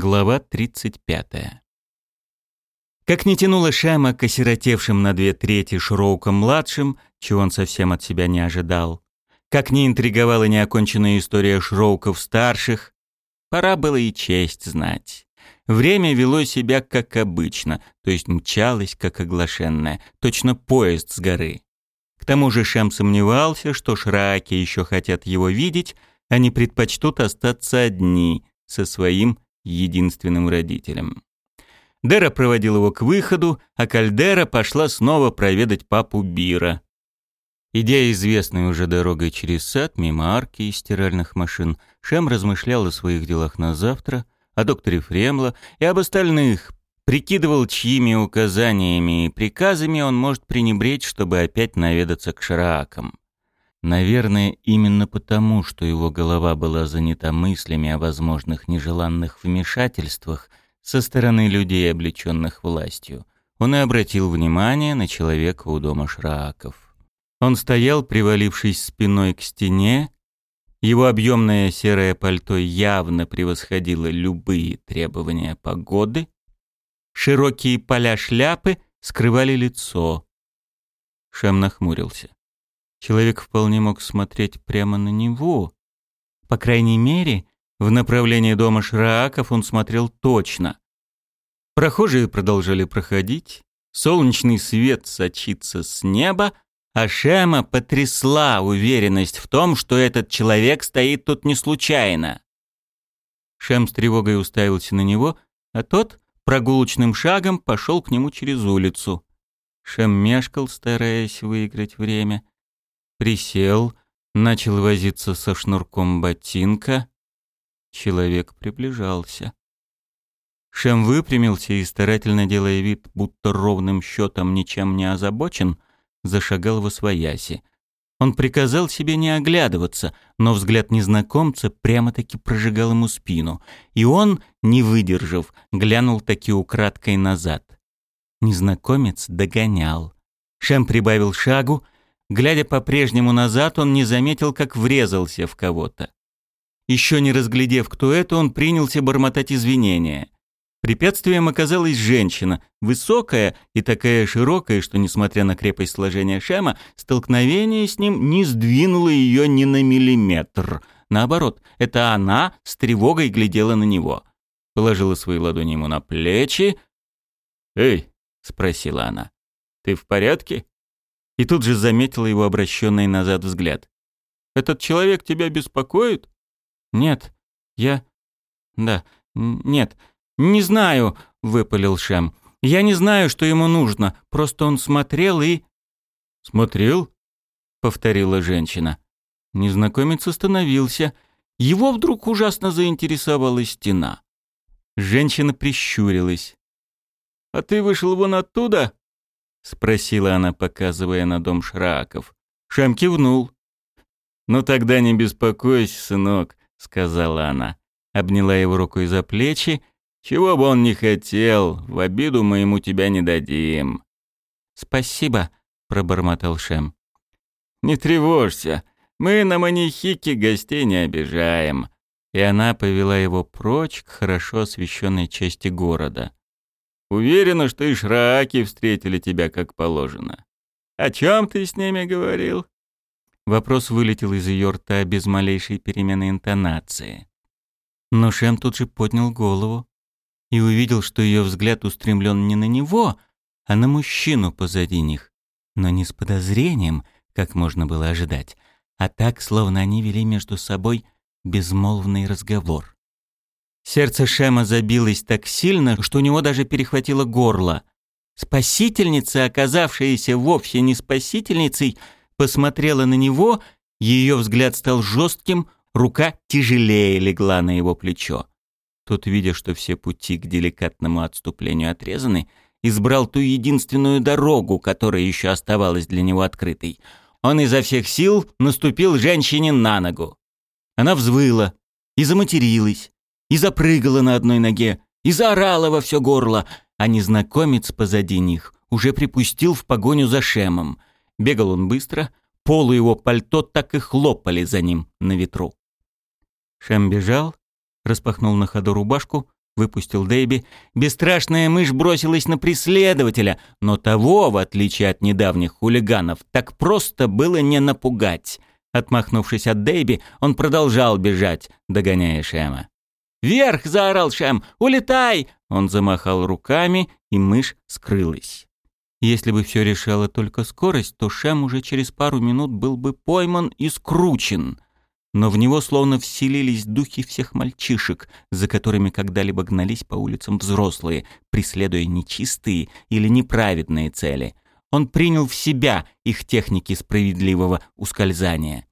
Глава 35. Как не тянуло Шема к осиротевшим на две трети Шроукам-младшим, чего он совсем от себя не ожидал, как не интриговала неоконченная история Шроуков-старших, пора было и честь знать. Время вело себя как обычно, то есть мчалось как оглашенное, точно поезд с горы. К тому же Шем сомневался, что Шраки еще хотят его видеть, они предпочтут остаться одни со своим единственным родителем. Дера проводил его к выходу, а Кальдера пошла снова проведать папу Бира. Идя известной уже дорогой через сад, мимо арки и стиральных машин, Шем размышлял о своих делах на завтра, о докторе Фремла и об остальных, прикидывал, чьими указаниями и приказами он может пренебречь, чтобы опять наведаться к Шраакам. Наверное, именно потому, что его голова была занята мыслями о возможных нежеланных вмешательствах со стороны людей, облеченных властью, он и обратил внимание на человека у дома Шрааков. Он стоял, привалившись спиной к стене, его объемное серое пальто явно превосходило любые требования погоды, широкие поля шляпы скрывали лицо. Шем нахмурился. Человек вполне мог смотреть прямо на него. По крайней мере, в направлении дома Шрааков он смотрел точно. Прохожие продолжали проходить, солнечный свет сочится с неба, а Шема потрясла уверенность в том, что этот человек стоит тут не случайно. Шем с тревогой уставился на него, а тот прогулочным шагом пошел к нему через улицу. Шем мешкал, стараясь выиграть время — Присел, начал возиться со шнурком ботинка. Человек приближался. Шем выпрямился и, старательно делая вид, будто ровным счетом ничем не озабочен, зашагал во свояси. Он приказал себе не оглядываться, но взгляд незнакомца прямо-таки прожигал ему спину, и он, не выдержав, глянул таки украдкой назад. Незнакомец догонял. Шем прибавил шагу — Глядя по-прежнему назад, он не заметил, как врезался в кого-то. Еще не разглядев, кто это, он принялся бормотать извинения. Препятствием оказалась женщина, высокая и такая широкая, что, несмотря на крепость сложения Шема, столкновение с ним не сдвинуло ее ни на миллиметр. Наоборот, это она с тревогой глядела на него. Положила свои ладони ему на плечи. «Эй!» — спросила она. «Ты в порядке?» И тут же заметила его обращенный назад взгляд. «Этот человек тебя беспокоит?» «Нет, я... да, нет, не знаю», — выпалил Шем. «Я не знаю, что ему нужно, просто он смотрел и...» «Смотрел?» — повторила женщина. Незнакомец остановился. Его вдруг ужасно заинтересовала стена. Женщина прищурилась. «А ты вышел вон оттуда?» — спросила она, показывая на дом Шраков. Шам кивнул. «Ну тогда не беспокойся, сынок», — сказала она. Обняла его рукой за плечи. «Чего бы он ни хотел, в обиду мы ему тебя не дадим». «Спасибо», — пробормотал Шем. «Не тревожься, мы на манихике гостей не обижаем». И она повела его прочь к хорошо освещенной части города. Уверена, что и шраки встретили тебя как положено. О чем ты с ними говорил?» Вопрос вылетел из ее рта без малейшей перемены интонации. Но Шем тут же поднял голову и увидел, что ее взгляд устремлен не на него, а на мужчину позади них, но не с подозрением, как можно было ожидать, а так, словно они вели между собой безмолвный разговор. Сердце Шема забилось так сильно, что у него даже перехватило горло. Спасительница, оказавшаяся вовсе не спасительницей, посмотрела на него, ее взгляд стал жестким, рука тяжелее легла на его плечо. Тот, видя, что все пути к деликатному отступлению отрезаны, избрал ту единственную дорогу, которая еще оставалась для него открытой. Он изо всех сил наступил женщине на ногу. Она взвыла и заматерилась и запрыгала на одной ноге, и заорала во все горло, а незнакомец позади них уже припустил в погоню за Шемом. Бегал он быстро, полу его пальто так и хлопали за ним на ветру. Шем бежал, распахнул на ходу рубашку, выпустил Дэйби, бесстрашная мышь бросилась на преследователя, но того, в отличие от недавних хулиганов, так просто было не напугать. Отмахнувшись от Дэйби, он продолжал бежать, догоняя Шема. «Вверх!» — заорал Шем. «Улетай!» Он замахал руками, и мышь скрылась. Если бы все решало только скорость, то Шем уже через пару минут был бы пойман и скручен — но в него словно вселились духи всех мальчишек, за которыми когда-либо гнались по улицам взрослые, преследуя нечистые или неправедные цели. Он принял в себя их техники справедливого ускользания.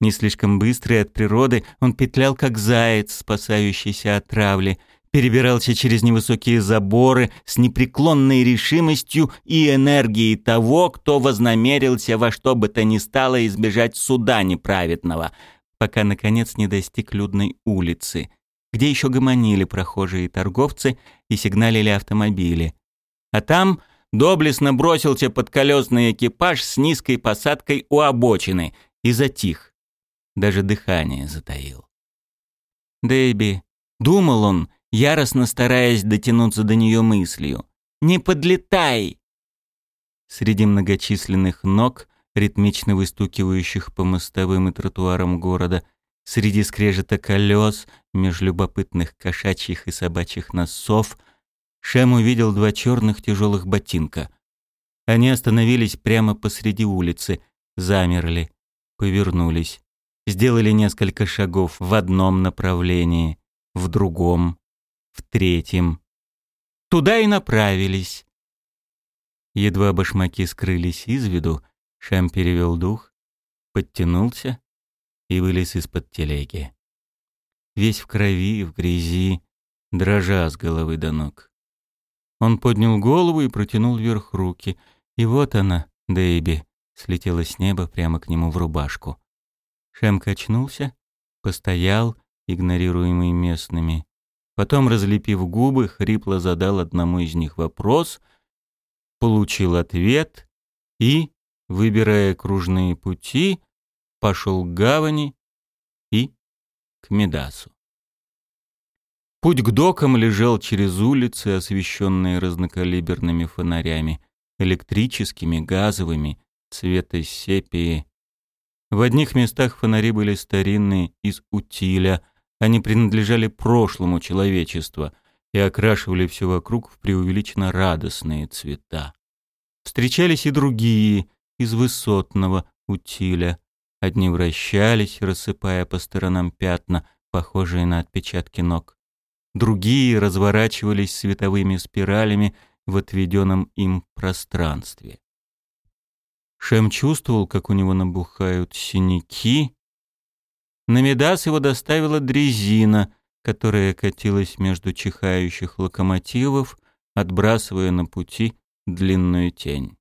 Не слишком быстрый от природы, он петлял как заяц, спасающийся от травли, перебирался через невысокие заборы с непреклонной решимостью и энергией того, кто вознамерился во что бы то ни стало избежать суда неправедного — пока, наконец, не достиг людной улицы, где еще гомонили прохожие торговцы и сигналили автомобили. А там доблестно бросился подколесный экипаж с низкой посадкой у обочины и затих. Даже дыхание затаил. «Дэйби», — думал он, яростно стараясь дотянуться до нее мыслью, — «не подлетай!» Среди многочисленных ног ритмично выстукивающих по мостовым и тротуарам города, среди скрежета колес, меж любопытных кошачьих и собачьих носов, Шем увидел два черных тяжелых ботинка. Они остановились прямо посреди улицы, замерли, повернулись, сделали несколько шагов в одном направлении, в другом, в третьем. Туда и направились. Едва башмаки скрылись из виду, Шам перевел дух, подтянулся и вылез из-под телеги. Весь в крови, в грязи, дрожа с головы до ног. Он поднял голову и протянул вверх руки. И вот она, Дэйби, слетела с неба прямо к нему в рубашку. Шем качнулся, постоял, игнорируемый местными. Потом, разлепив губы, хрипло задал одному из них вопрос, получил ответ и выбирая кружные пути, пошел к гавани и к Медасу. Путь к докам лежал через улицы, освещенные разнокалиберными фонарями, электрическими, газовыми, цвета сепии. В одних местах фонари были старинные, из утиля, они принадлежали прошлому человечества и окрашивали все вокруг в преувеличенно радостные цвета. Встречались и другие, из высотного утиля. Одни вращались, рассыпая по сторонам пятна, похожие на отпечатки ног. Другие разворачивались световыми спиралями в отведенном им пространстве. Шем чувствовал, как у него набухают синяки. На Медас его доставила дрезина, которая катилась между чихающих локомотивов, отбрасывая на пути длинную тень.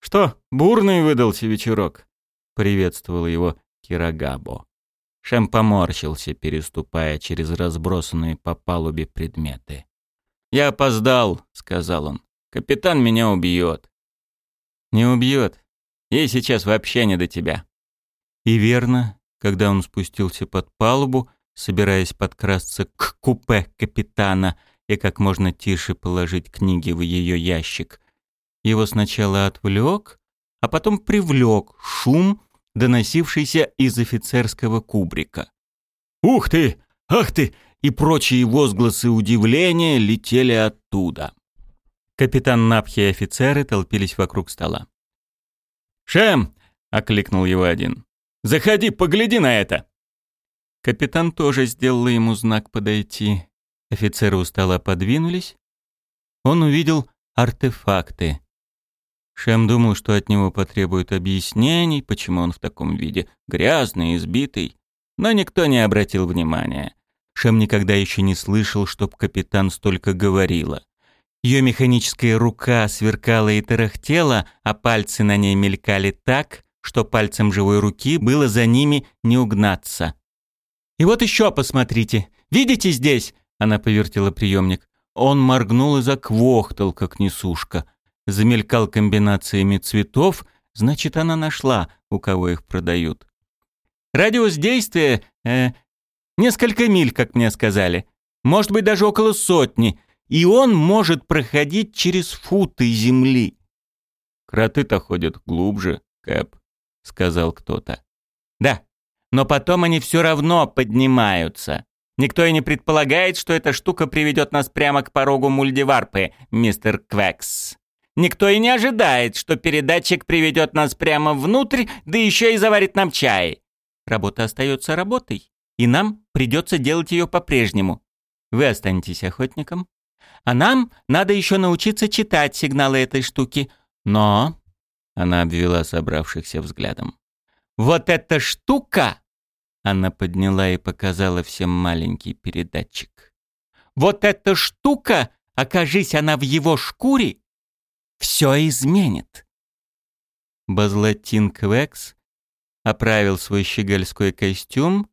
«Что, бурный выдался вечерок?» — приветствовал его Кирагабо. Шем поморщился, переступая через разбросанные по палубе предметы. «Я опоздал», — сказал он. «Капитан меня убьет». «Не убьет. Ей сейчас вообще не до тебя». И верно, когда он спустился под палубу, собираясь подкрасться к купе капитана и как можно тише положить книги в ее ящик, его сначала отвлек, а потом привлек шум, доносившийся из офицерского кубрика. «Ух ты! Ах ты!» и прочие возгласы удивления летели оттуда. Капитан Напхи и офицеры толпились вокруг стола. «Шем!» — окликнул его один. «Заходи, погляди на это!» Капитан тоже сделал ему знак подойти. Офицеры устало подвинулись. Он увидел артефакты. Шем думал, что от него потребуют объяснений, почему он в таком виде, грязный, избитый. Но никто не обратил внимания. Шем никогда еще не слышал, чтоб капитан столько говорила. Ее механическая рука сверкала и тарахтела, а пальцы на ней мелькали так, что пальцем живой руки было за ними не угнаться. «И вот еще посмотрите! Видите здесь?» Она повертела приемник. Он моргнул и заквохтал, как несушка – замелькал комбинациями цветов, значит, она нашла, у кого их продают. Радиус действия э, несколько миль, как мне сказали. может быть даже около сотни, и он может проходить через футы земли. «Кроты-то ходят глубже, Кэп», — сказал кто-то. «Да, но потом они все равно поднимаются. Никто и не предполагает, что эта штука приведет нас прямо к порогу Мульдиварпы, мистер Квекс. Никто и не ожидает, что передатчик приведет нас прямо внутрь, да еще и заварит нам чай. Работа остается работой, и нам придется делать ее по-прежнему. Вы останетесь охотником, а нам надо еще научиться читать сигналы этой штуки. Но...» Она обвела собравшихся взглядом. «Вот эта штука она подняла и показала всем маленький передатчик. «Вот эта штука, окажись она в его шкуре, все изменит!» Базлатин Квекс оправил свой щегольской костюм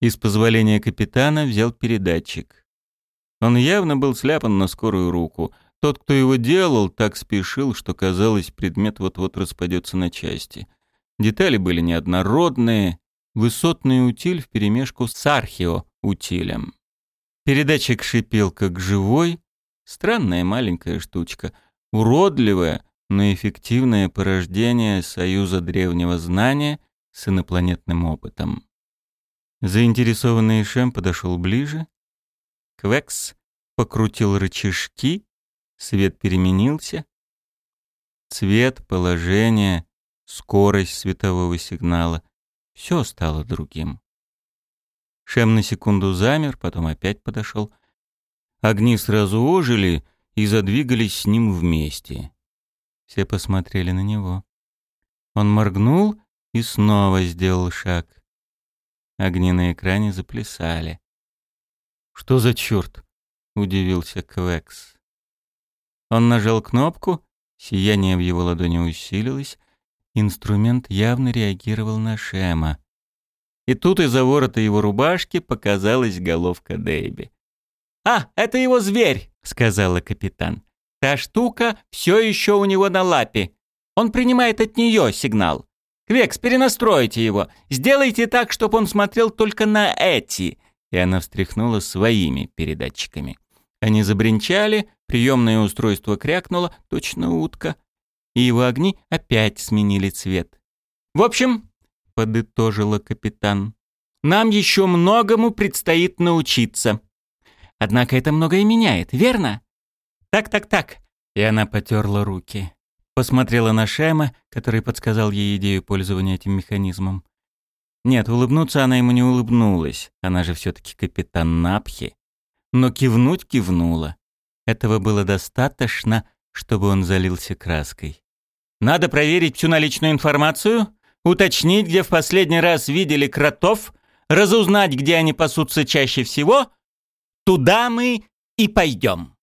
и с позволения капитана взял передатчик. Он явно был сляпан на скорую руку. Тот, кто его делал, так спешил, что казалось, предмет вот-вот распадется на части. Детали были неоднородные, высотный утиль вперемешку с археоутилем. Передатчик шипел как живой, странная маленькая штучка, уродливая, но эффективное порождение союза древнего знания с инопланетным опытом. Заинтересованный Шем подошел ближе. Квекс покрутил рычажки, свет переменился. Цвет, положение, скорость светового сигнала все стало другим. Шем на секунду замер, потом опять подошел. Огни сразу ожили и задвигались с ним вместе. Все посмотрели на него. Он моргнул и снова сделал шаг. Огни на экране заплясали. «Что за черт?» — удивился Квекс. Он нажал кнопку, сияние в его ладони усилилось, Инструмент явно реагировал на Шема. И тут из-за ворота его рубашки показалась головка Дэйби. «А, это его зверь!» — сказала капитан. «Та штука все еще у него на лапе. Он принимает от нее сигнал. Квекс, перенастройте его. Сделайте так, чтобы он смотрел только на эти». И она встряхнула своими передатчиками. Они забринчали, приемное устройство крякнуло, точно утка и его огни опять сменили цвет. «В общем», — подытожила капитан, — «нам еще многому предстоит научиться. Однако это многое меняет, верно?» «Так-так-так», — и она потерла руки. Посмотрела на Шема, который подсказал ей идею пользования этим механизмом. Нет, улыбнуться она ему не улыбнулась, она же все-таки капитан Напхи. Но кивнуть кивнула. Этого было достаточно, чтобы он залился краской. Надо проверить всю наличную информацию, уточнить, где в последний раз видели кротов, разузнать, где они пасутся чаще всего. Туда мы и пойдем.